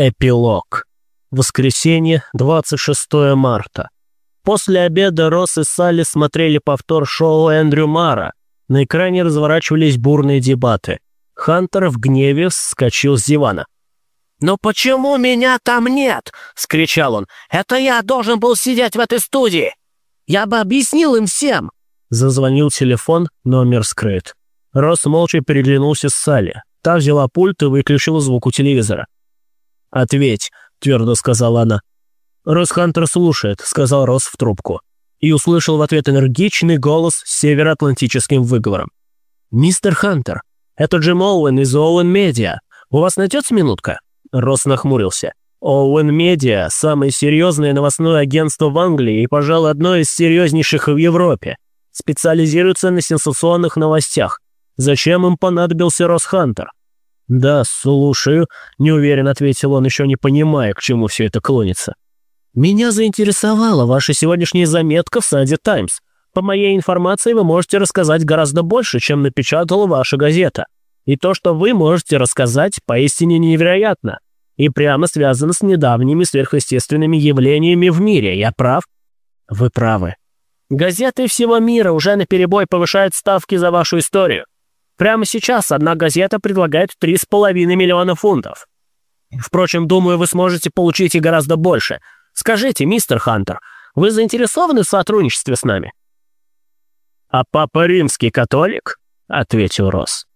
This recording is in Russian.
Эпилог. Воскресенье, 26 марта. После обеда Росс и Салли смотрели повтор шоу Эндрю Мара. На экране разворачивались бурные дебаты. Хантер в гневе вскочил с дивана. «Но почему меня там нет?» — скричал он. «Это я должен был сидеть в этой студии! Я бы объяснил им всем!» Зазвонил телефон, номер скрыт. Росс молча переглянулся с Салли. Та взяла пульт и выключила звук у телевизора. «Ответь», — твердо сказала она. «Рос Хантер слушает», — сказал Рос в трубку. И услышал в ответ энергичный голос с североатлантическим выговором. «Мистер Хантер, это Джим Оуэн из Оуэн Медиа. У вас найдется минутка?» Рос нахмурился. Оуэн Медиа – самое серьезное новостное агентство в Англии и, пожалуй, одно из серьезнейших в Европе. Специализируется на сенсационных новостях. Зачем им понадобился Рос Хантер? «Да, слушаю», — неуверенно ответил он, еще не понимая, к чему все это клонится. «Меня заинтересовала ваша сегодняшняя заметка в Санди Таймс. По моей информации, вы можете рассказать гораздо больше, чем напечатала ваша газета. И то, что вы можете рассказать, поистине невероятно. И прямо связано с недавними сверхъестественными явлениями в мире. Я прав?» «Вы правы. Газеты всего мира уже наперебой повышают ставки за вашу историю. Прямо сейчас одна газета предлагает 3,5 миллиона фунтов. Впрочем, думаю, вы сможете получить и гораздо больше. Скажите, мистер Хантер, вы заинтересованы в сотрудничестве с нами?» «А папа римский католик?» — ответил Росс.